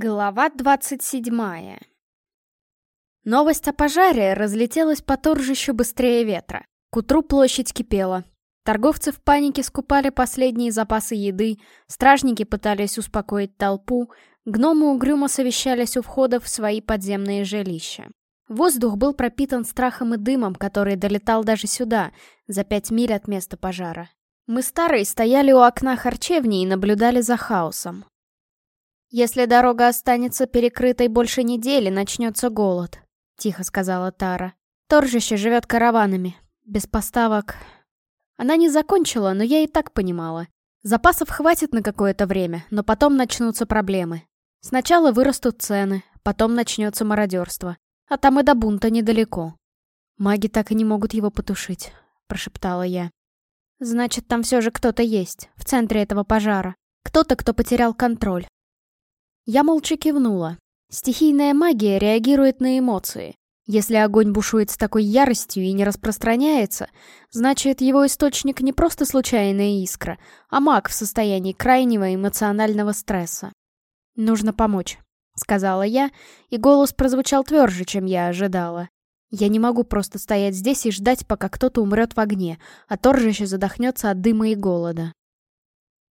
Глава 27 Новость о пожаре разлетелась по торжищу быстрее ветра. К утру площадь кипела. Торговцы в панике скупали последние запасы еды, стражники пытались успокоить толпу, гномы угрюмо совещались у входа в свои подземные жилища. Воздух был пропитан страхом и дымом, который долетал даже сюда, за пять миль от места пожара. Мы старые стояли у окна харчевни и наблюдали за хаосом. «Если дорога останется перекрытой больше недели, начнется голод», — тихо сказала Тара. «Торжище живет караванами. Без поставок...» Она не закончила, но я и так понимала. Запасов хватит на какое-то время, но потом начнутся проблемы. Сначала вырастут цены, потом начнется мародерство. А там и до бунта недалеко. «Маги так и не могут его потушить», — прошептала я. «Значит, там все же кто-то есть, в центре этого пожара. Кто-то, кто потерял контроль. Я молча кивнула. Стихийная магия реагирует на эмоции. Если огонь бушует с такой яростью и не распространяется, значит, его источник не просто случайная искра, а маг в состоянии крайнего эмоционального стресса. «Нужно помочь», — сказала я, и голос прозвучал тверже, чем я ожидала. «Я не могу просто стоять здесь и ждать, пока кто-то умрет в огне, а торжище задохнется от дыма и голода».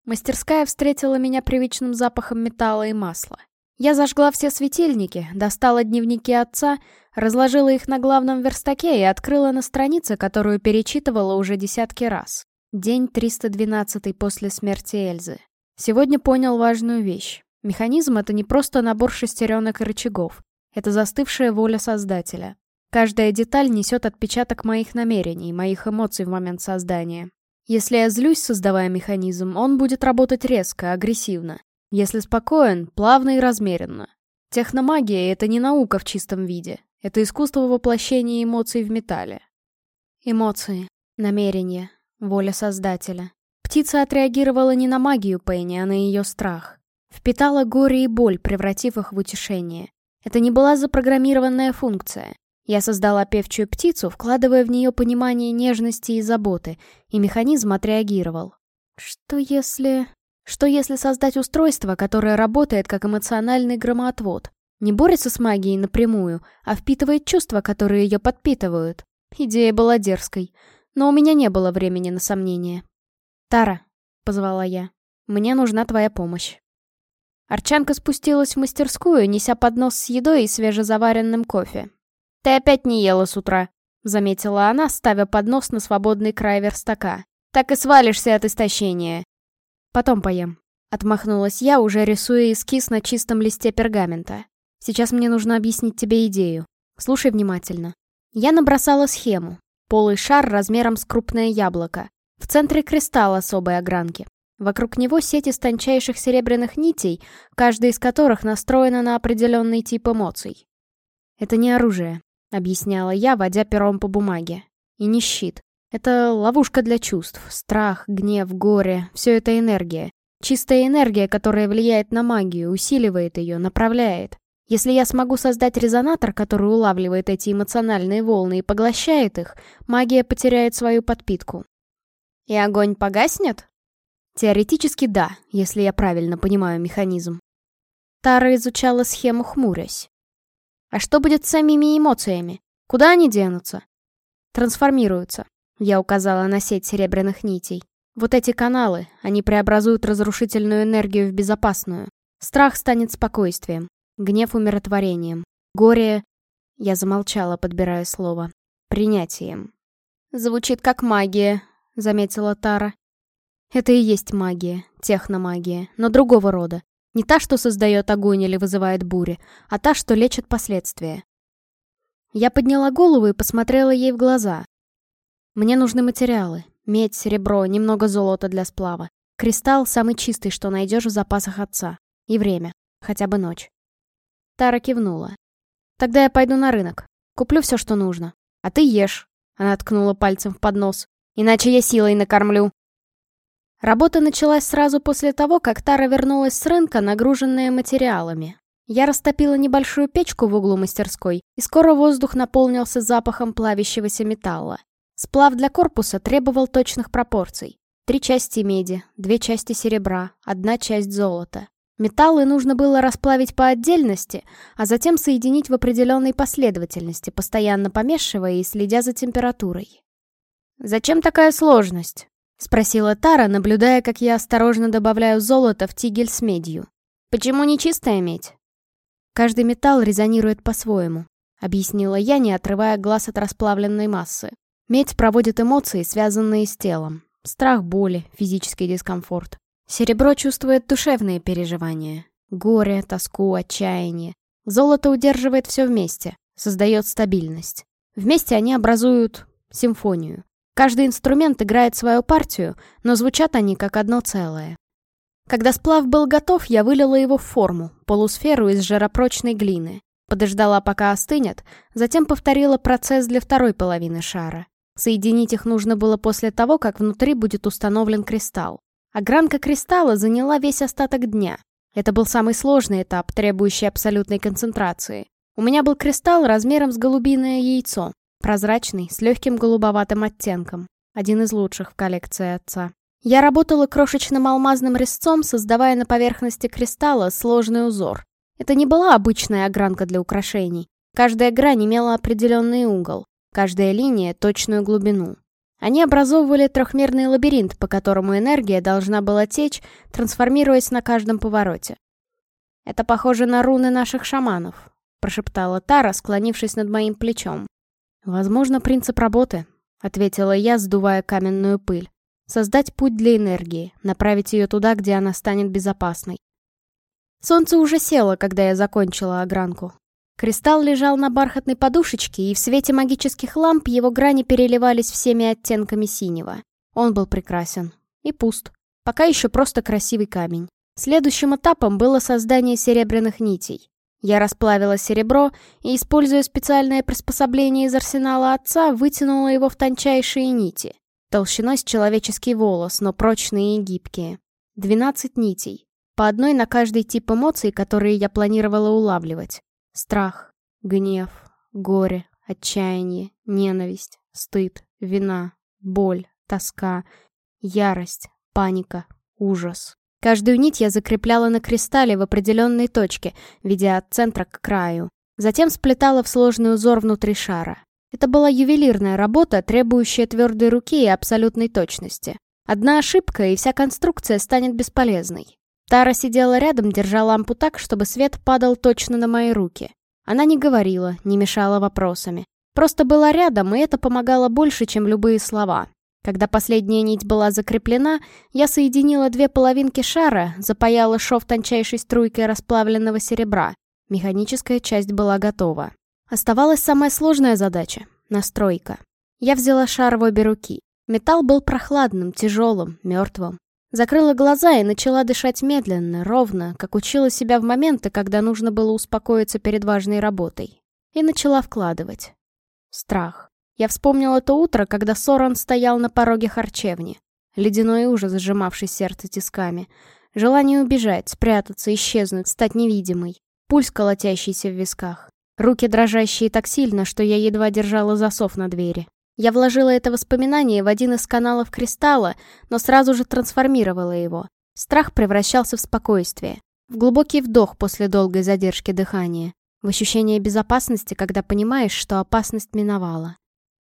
Мастерская встретила меня привычным запахом металла и масла. Я зажгла все светильники, достала дневники отца, разложила их на главном верстаке и открыла на странице, которую перечитывала уже десятки раз. День 312 после смерти Эльзы. Сегодня понял важную вещь. Механизм — это не просто набор шестеренок и рычагов. Это застывшая воля Создателя. Каждая деталь несет отпечаток моих намерений, моих эмоций в момент создания. Если я злюсь, создавая механизм, он будет работать резко, агрессивно. Если спокоен, плавно и размеренно. Техномагия — это не наука в чистом виде. Это искусство воплощения эмоций в металле. Эмоции, намерения, воля Создателя. Птица отреагировала не на магию Пенни, а на ее страх. Впитала горе и боль, превратив их в утешение. Это не была запрограммированная функция. Я создала певчую птицу, вкладывая в нее понимание нежности и заботы, и механизм отреагировал. Что если... Что если создать устройство, которое работает как эмоциональный громоотвод? Не борется с магией напрямую, а впитывает чувства, которые ее подпитывают. Идея была дерзкой, но у меня не было времени на сомнения. «Тара», — позвала я, — «мне нужна твоя помощь». Арчанка спустилась в мастерскую, неся поднос с едой и свежезаваренным кофе. «Ты опять не ела с утра», — заметила она, ставя поднос на свободный край верстака. «Так и свалишься от истощения». «Потом поем», — отмахнулась я, уже рисуя эскиз на чистом листе пергамента. «Сейчас мне нужно объяснить тебе идею. Слушай внимательно». Я набросала схему. Полый шар размером с крупное яблоко. В центре кристалл особой огранки. Вокруг него сеть из тончайших серебряных нитей, каждая из которых настроена на определенный тип эмоций. Это не оружие. — объясняла я, водя пером по бумаге. «И не щит. Это ловушка для чувств. Страх, гнев, горе — все это энергия. Чистая энергия, которая влияет на магию, усиливает ее, направляет. Если я смогу создать резонатор, который улавливает эти эмоциональные волны и поглощает их, магия потеряет свою подпитку. И огонь погаснет? Теоретически да, если я правильно понимаю механизм. Тара изучала схему, хмурясь. А что будет с самими эмоциями? Куда они денутся? Трансформируются. Я указала на сеть серебряных нитей. Вот эти каналы, они преобразуют разрушительную энергию в безопасную. Страх станет спокойствием, гнев умиротворением, горе... Я замолчала, подбирая слово. Принятием. «Звучит как магия», — заметила Тара. «Это и есть магия, техномагия, но другого рода. Не та, что создает огонь или вызывает бури, а та, что лечит последствия. Я подняла голову и посмотрела ей в глаза. Мне нужны материалы. Медь, серебро, немного золота для сплава. Кристалл самый чистый, что найдешь в запасах отца. И время. Хотя бы ночь. Тара кивнула. Тогда я пойду на рынок. Куплю все, что нужно. А ты ешь. Она ткнула пальцем в поднос. Иначе я силой накормлю. Работа началась сразу после того, как Тара вернулась с рынка, нагруженная материалами. Я растопила небольшую печку в углу мастерской, и скоро воздух наполнился запахом плавящегося металла. Сплав для корпуса требовал точных пропорций. Три части меди, две части серебра, одна часть золота. Металлы нужно было расплавить по отдельности, а затем соединить в определенной последовательности, постоянно помешивая и следя за температурой. «Зачем такая сложность?» — спросила Тара, наблюдая, как я осторожно добавляю золото в тигель с медью. «Почему не чистая медь?» «Каждый металл резонирует по-своему», — объяснила я, не отрывая глаз от расплавленной массы. Медь проводит эмоции, связанные с телом. Страх боли, физический дискомфорт. Серебро чувствует душевные переживания. Горе, тоску, отчаяние. Золото удерживает все вместе, создает стабильность. Вместе они образуют симфонию. Каждый инструмент играет свою партию, но звучат они как одно целое. Когда сплав был готов, я вылила его в форму, полусферу из жаропрочной глины. Подождала, пока остынет, затем повторила процесс для второй половины шара. Соединить их нужно было после того, как внутри будет установлен кристалл. Огранка кристалла заняла весь остаток дня. Это был самый сложный этап, требующий абсолютной концентрации. У меня был кристалл размером с голубиное яйцо, прозрачный, с легким голубоватым оттенком. Один из лучших в коллекции отца. Я работала крошечным алмазным резцом, создавая на поверхности кристалла сложный узор. Это не была обычная огранка для украшений. Каждая грань имела определенный угол, каждая линия — точную глубину. Они образовывали трехмерный лабиринт, по которому энергия должна была течь, трансформируясь на каждом повороте. «Это похоже на руны наших шаманов», — прошептала Тара, склонившись над моим плечом. «Возможно, принцип работы», — ответила я, сдувая каменную пыль. «Создать путь для энергии, направить ее туда, где она станет безопасной». Солнце уже село, когда я закончила огранку. Кристалл лежал на бархатной подушечке, и в свете магических ламп его грани переливались всеми оттенками синего. Он был прекрасен. И пуст. Пока еще просто красивый камень. Следующим этапом было создание серебряных нитей. Я расплавила серебро и, используя специальное приспособление из арсенала отца, вытянула его в тончайшие нити. Толщиной с человеческий волос, но прочные и гибкие. Двенадцать нитей. По одной на каждый тип эмоций, которые я планировала улавливать. Страх, гнев, горе, отчаяние, ненависть, стыд, вина, боль, тоска, ярость, паника, ужас. Каждую нить я закрепляла на кристалле в определенной точке, ведя от центра к краю. Затем сплетала в сложный узор внутри шара. Это была ювелирная работа, требующая твердой руки и абсолютной точности. Одна ошибка, и вся конструкция станет бесполезной. Тара сидела рядом, держа лампу так, чтобы свет падал точно на мои руки. Она не говорила, не мешала вопросами. Просто была рядом, и это помогало больше, чем любые слова. Когда последняя нить была закреплена, я соединила две половинки шара, запаяла шов тончайшей струйкой расплавленного серебра. Механическая часть была готова. Оставалась самая сложная задача — настройка. Я взяла шар в обе руки. Металл был прохладным, тяжелым, мертвым. Закрыла глаза и начала дышать медленно, ровно, как учила себя в моменты, когда нужно было успокоиться перед важной работой. И начала вкладывать. Страх. Я вспомнила то утро, когда Соран стоял на пороге харчевни. Ледяной ужас, сжимавший сердце тисками. Желание убежать, спрятаться, исчезнуть, стать невидимой. Пульс, колотящийся в висках. Руки, дрожащие так сильно, что я едва держала засов на двери. Я вложила это воспоминание в один из каналов кристалла, но сразу же трансформировала его. Страх превращался в спокойствие, в глубокий вдох после долгой задержки дыхания, в ощущение безопасности, когда понимаешь, что опасность миновала.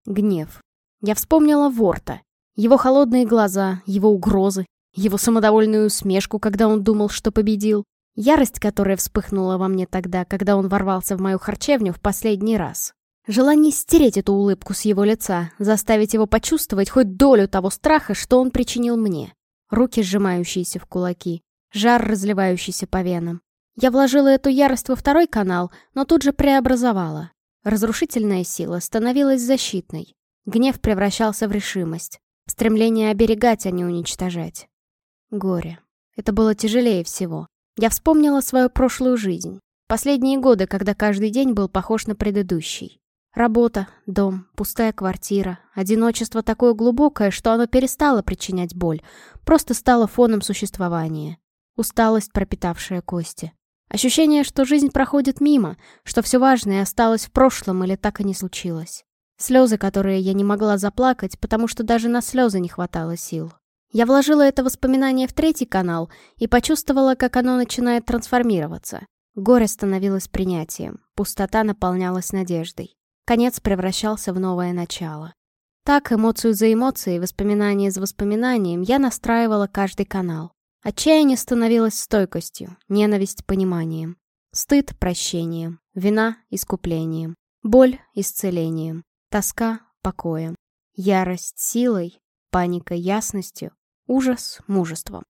Гнев. Я вспомнила Ворта, его холодные глаза, его угрозы, его самодовольную усмешку, когда он думал, что победил, ярость, которая вспыхнула во мне тогда, когда он ворвался в мою харчевню в последний раз. Желание стереть эту улыбку с его лица, заставить его почувствовать хоть долю того страха, что он причинил мне. Руки, сжимающиеся в кулаки, жар, разливающийся по венам. Я вложила эту ярость во второй канал, но тут же преобразовала. Разрушительная сила становилась защитной. Гнев превращался в решимость. Стремление оберегать, а не уничтожать. Горе. Это было тяжелее всего. Я вспомнила свою прошлую жизнь. Последние годы, когда каждый день был похож на предыдущий. Работа, дом, пустая квартира, одиночество такое глубокое, что оно перестало причинять боль, просто стало фоном существования. Усталость, пропитавшая кости. Ощущение, что жизнь проходит мимо, что все важное осталось в прошлом или так и не случилось. Слезы, которые я не могла заплакать, потому что даже на слезы не хватало сил. Я вложила это воспоминание в третий канал и почувствовала, как оно начинает трансформироваться. Горе становилось принятием, пустота наполнялась надеждой. Конец превращался в новое начало. Так, эмоцию за эмоцией, воспоминание за воспоминанием, я настраивала каждый канал. Отчаяние становилось стойкостью, ненависть — пониманием, стыд — прощением, вина — искуплением, боль — исцелением, тоска — покоем, ярость — силой, паника — ясностью, ужас — мужеством.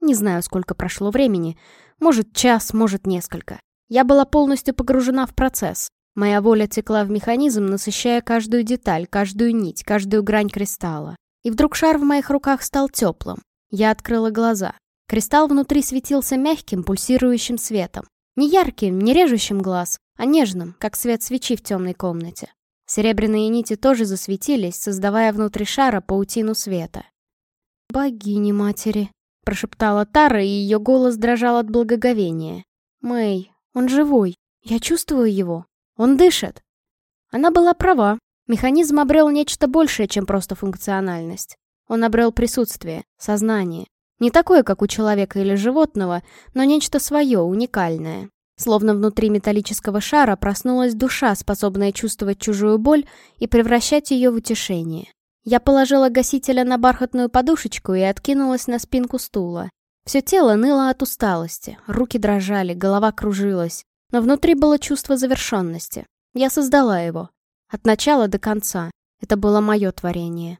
Не знаю, сколько прошло времени, может, час, может, несколько. Я была полностью погружена в процесс, Моя воля текла в механизм, насыщая каждую деталь, каждую нить, каждую грань кристалла. И вдруг шар в моих руках стал теплым. Я открыла глаза. Кристалл внутри светился мягким, пульсирующим светом. Не ярким, не режущим глаз, а нежным, как свет свечи в темной комнате. Серебряные нити тоже засветились, создавая внутри шара паутину света. «Богини матери», — прошептала Тара, и ее голос дрожал от благоговения. «Мэй, он живой. Я чувствую его. Он дышит. Она была права. Механизм обрел нечто большее, чем просто функциональность. Он обрел присутствие, сознание. Не такое, как у человека или животного, но нечто свое, уникальное. Словно внутри металлического шара проснулась душа, способная чувствовать чужую боль и превращать ее в утешение. Я положила гасителя на бархатную подушечку и откинулась на спинку стула. Все тело ныло от усталости, руки дрожали, голова кружилась. Но внутри было чувство завершенности. Я создала его. От начала до конца. Это было мое творение.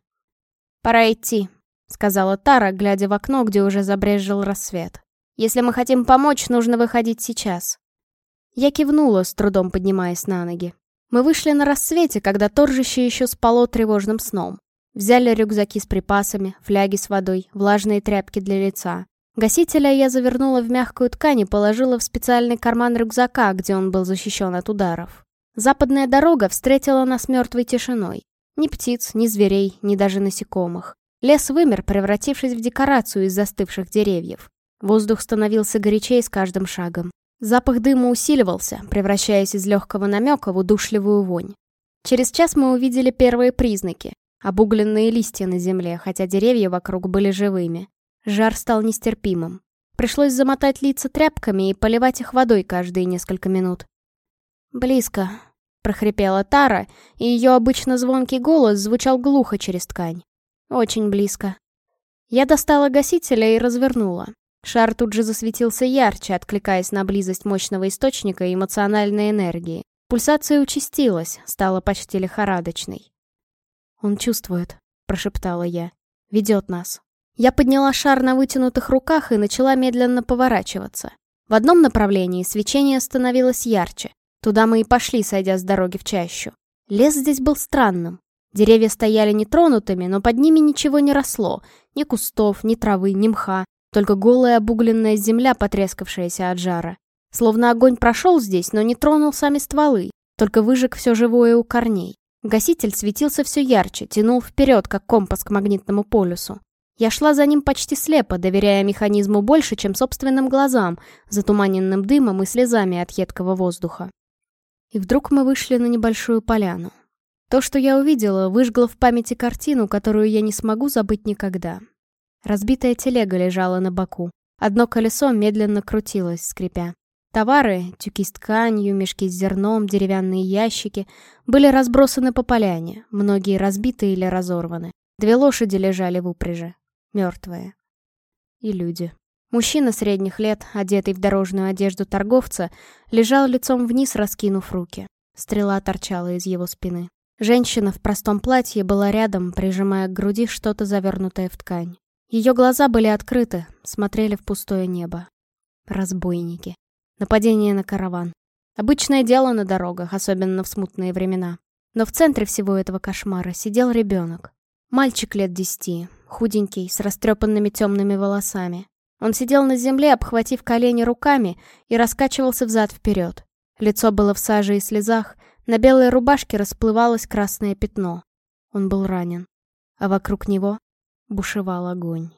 «Пора идти», — сказала Тара, глядя в окно, где уже забрезжил рассвет. «Если мы хотим помочь, нужно выходить сейчас». Я кивнула, с трудом поднимаясь на ноги. Мы вышли на рассвете, когда торжище еще спало тревожным сном. Взяли рюкзаки с припасами, фляги с водой, влажные тряпки для лица. Гасителя я завернула в мягкую ткань и положила в специальный карман рюкзака, где он был защищен от ударов. Западная дорога встретила нас мертвой тишиной. Ни птиц, ни зверей, ни даже насекомых. Лес вымер, превратившись в декорацию из застывших деревьев. Воздух становился горячей с каждым шагом. Запах дыма усиливался, превращаясь из легкого намека в удушливую вонь. Через час мы увидели первые признаки. Обугленные листья на земле, хотя деревья вокруг были живыми. Жар стал нестерпимым. Пришлось замотать лица тряпками и поливать их водой каждые несколько минут. «Близко», — прохрипела Тара, и ее обычно звонкий голос звучал глухо через ткань. «Очень близко». Я достала гасителя и развернула. Шар тут же засветился ярче, откликаясь на близость мощного источника эмоциональной энергии. Пульсация участилась, стала почти лихорадочной. «Он чувствует», — прошептала я. «Ведет нас». Я подняла шар на вытянутых руках и начала медленно поворачиваться. В одном направлении свечение становилось ярче. Туда мы и пошли, сойдя с дороги в чащу. Лес здесь был странным. Деревья стояли нетронутыми, но под ними ничего не росло. Ни кустов, ни травы, ни мха. Только голая обугленная земля, потрескавшаяся от жара. Словно огонь прошел здесь, но не тронул сами стволы. Только выжег все живое у корней. Гаситель светился все ярче, тянул вперед, как компас к магнитному полюсу. Я шла за ним почти слепо, доверяя механизму больше, чем собственным глазам, затуманенным дымом и слезами от едкого воздуха. И вдруг мы вышли на небольшую поляну. То, что я увидела, выжгло в памяти картину, которую я не смогу забыть никогда. Разбитая телега лежала на боку. Одно колесо медленно крутилось, скрипя. Товары, тюки с тканью, мешки с зерном, деревянные ящики были разбросаны по поляне, многие разбиты или разорваны. Две лошади лежали в упряжи мертвые. И люди. Мужчина средних лет, одетый в дорожную одежду торговца, лежал лицом вниз, раскинув руки. Стрела торчала из его спины. Женщина в простом платье была рядом, прижимая к груди что-то завернутое в ткань. Ее глаза были открыты, смотрели в пустое небо. Разбойники. Нападение на караван. Обычное дело на дорогах, особенно в смутные времена. Но в центре всего этого кошмара сидел ребенок. Мальчик лет десяти, худенький, с растрепанными темными волосами. Он сидел на земле, обхватив колени руками, и раскачивался взад-вперед. Лицо было в саже и слезах, на белой рубашке расплывалось красное пятно. Он был ранен, а вокруг него бушевал огонь.